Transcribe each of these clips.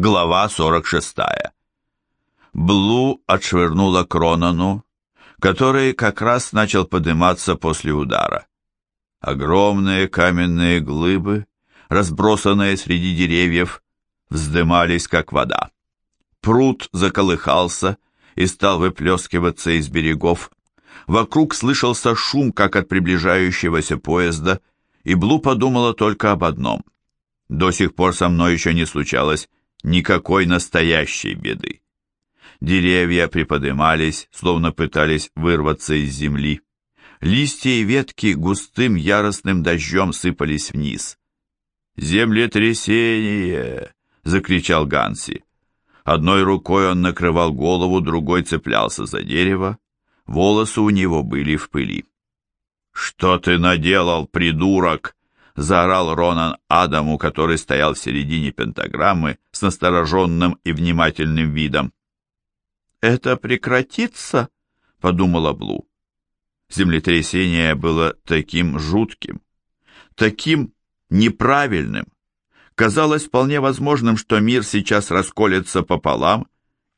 Глава 46. Блу отшвырнула Кронану, который как раз начал подниматься после удара. Огромные каменные глыбы, разбросанные среди деревьев, вздымались, как вода. Пруд заколыхался и стал выплескиваться из берегов. Вокруг слышался шум, как от приближающегося поезда, и Блу подумала только об одном. До сих пор со мной еще не случалось никакой настоящей беды. Деревья приподымались, словно пытались вырваться из земли. Листья и ветки густым яростным дождем сыпались вниз. «Землетрясение!» — закричал Ганси. Одной рукой он накрывал голову, другой цеплялся за дерево. Волосы у него были в пыли. «Что ты наделал, придурок?» Заорал Ронан Адаму, который стоял в середине пентаграммы с настороженным и внимательным видом. «Это прекратится?» — подумала Блу. Землетрясение было таким жутким, таким неправильным. Казалось вполне возможным, что мир сейчас расколется пополам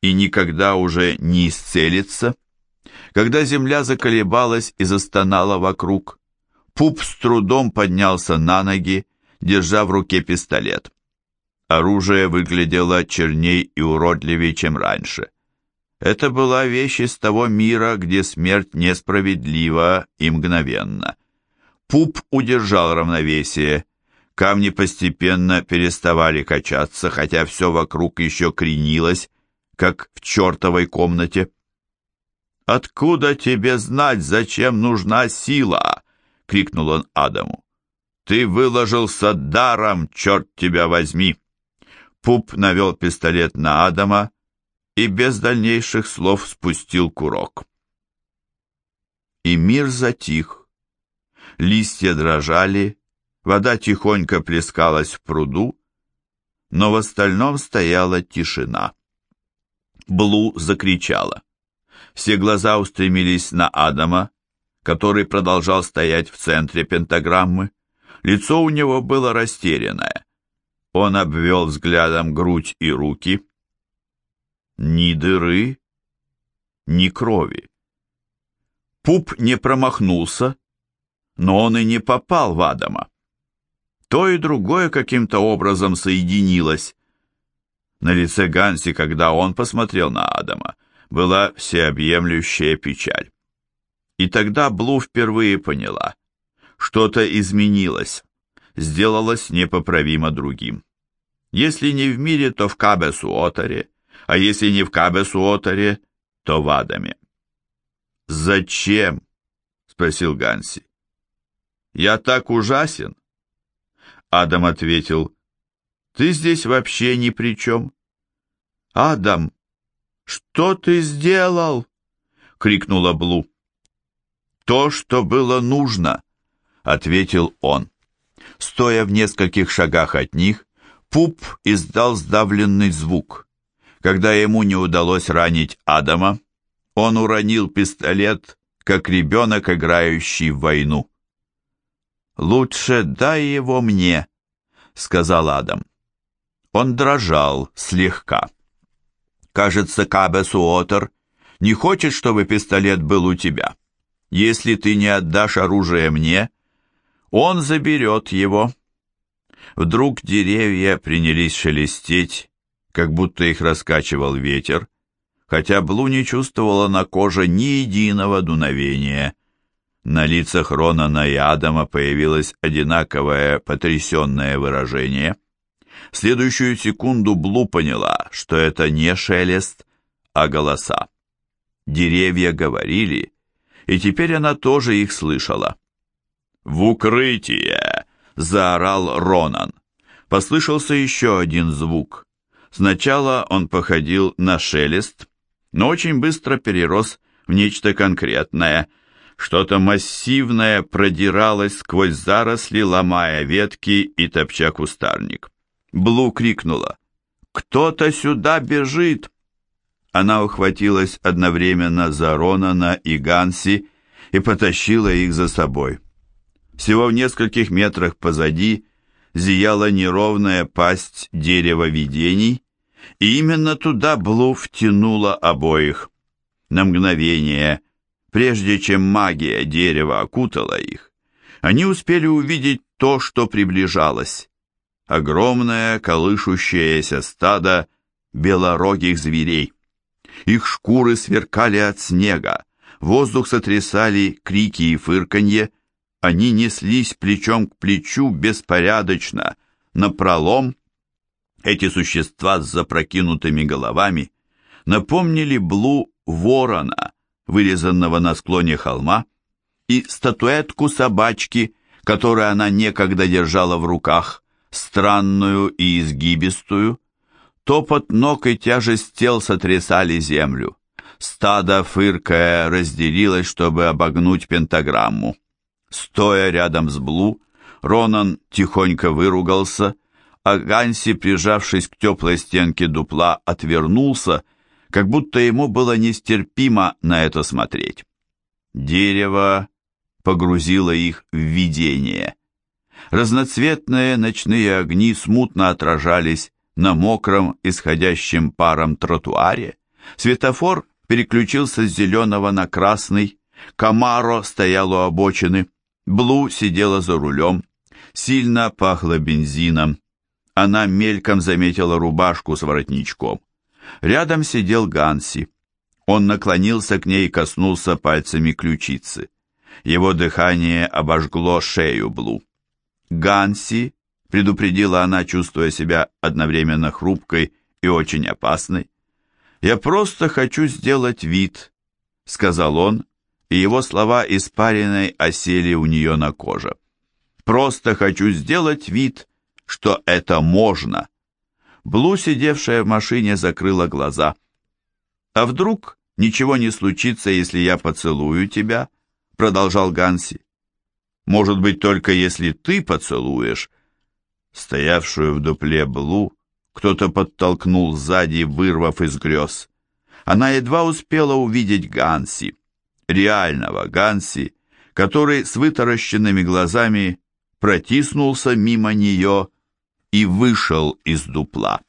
и никогда уже не исцелится. Когда земля заколебалась и застонала вокруг, Пуп с трудом поднялся на ноги, держа в руке пистолет. Оружие выглядело черней и уродливее, чем раньше. Это была вещь из того мира, где смерть несправедлива и мгновенна. Пуп удержал равновесие. Камни постепенно переставали качаться, хотя все вокруг еще кренилось, как в чертовой комнате. «Откуда тебе знать, зачем нужна сила?» Крикнул он Адаму. «Ты выложился даром, черт тебя возьми!» Пуп навел пистолет на Адама и без дальнейших слов спустил курок. И мир затих. Листья дрожали, вода тихонько плескалась в пруду, но в остальном стояла тишина. Блу закричала. Все глаза устремились на Адама, который продолжал стоять в центре пентаграммы. Лицо у него было растерянное. Он обвел взглядом грудь и руки. Ни дыры, ни крови. Пуп не промахнулся, но он и не попал в Адама. То и другое каким-то образом соединилось. На лице Ганси, когда он посмотрел на Адама, была всеобъемлющая печаль. И тогда Блу впервые поняла. Что-то изменилось, сделалось непоправимо другим. Если не в мире, то в Кабесуотере, а если не в Кабесуотере, то в Адаме. «Зачем?» — спросил Ганси. «Я так ужасен?» Адам ответил, «Ты здесь вообще ни при чем». «Адам, что ты сделал?» — крикнула Блу то, что было нужно», — ответил он. Стоя в нескольких шагах от них, Пуп издал сдавленный звук. Когда ему не удалось ранить Адама, он уронил пистолет, как ребенок, играющий в войну. «Лучше дай его мне», — сказал Адам. Он дрожал слегка. «Кажется, Кабес Уотер не хочет, чтобы пистолет был у тебя». Если ты не отдашь оружие мне, он заберет его. Вдруг деревья принялись шелестеть, как будто их раскачивал ветер, хотя Блу не чувствовала на коже ни единого дуновения. На лицах Ронана и Адама появилось одинаковое потрясенное выражение. В следующую секунду Блу поняла, что это не шелест, а голоса. Деревья говорили, и теперь она тоже их слышала. «В укрытие!» — заорал Ронан. Послышался еще один звук. Сначала он походил на шелест, но очень быстро перерос в нечто конкретное. Что-то массивное продиралось сквозь заросли, ломая ветки и топча кустарник. Блу крикнула. «Кто-то сюда бежит!» Она ухватилась одновременно за Ронана и Ганси и потащила их за собой. Всего в нескольких метрах позади зияла неровная пасть дерева видений, И именно туда Блу втянула обоих. На мгновение, прежде чем магия дерева окутала их, они успели увидеть то, что приближалось. Огромное колышущееся стадо белорогих зверей. Их шкуры сверкали от снега, воздух сотрясали крики и фырканье, они неслись плечом к плечу беспорядочно, напролом. Эти существа с запрокинутыми головами напомнили Блу ворона, вырезанного на склоне холма, и статуэтку собачки, которую она некогда держала в руках, странную и изгибистую. Топот ног и тяжесть тел сотрясали землю. Стадо, фыркая, разделилось, чтобы обогнуть пентаграмму. Стоя рядом с Блу, Ронан тихонько выругался, а Ганси, прижавшись к теплой стенке дупла, отвернулся, как будто ему было нестерпимо на это смотреть. Дерево погрузило их в видение. Разноцветные ночные огни смутно отражались на мокром, исходящем паром тротуаре. Светофор переключился с зеленого на красный. Камаро стоял у обочины. Блу сидела за рулем. Сильно пахло бензином. Она мельком заметила рубашку с воротничком. Рядом сидел Ганси. Он наклонился к ней и коснулся пальцами ключицы. Его дыхание обожгло шею Блу. «Ганси», — предупредила она, чувствуя себя одновременно хрупкой и очень опасной. «Я просто хочу сделать вид», — сказал он, и его слова испаренной осели у нее на коже. «Просто хочу сделать вид, что это можно». Блу, сидевшая в машине, закрыла глаза. «А вдруг ничего не случится, если я поцелую тебя?» продолжал Ганси. «Может быть, только если ты поцелуешь?» Стоявшую в дупле Блу кто-то подтолкнул сзади, вырвав из грез. Она едва успела увидеть Ганси реального Ганси, который с вытаращенными глазами протиснулся мимо нее и вышел из дупла.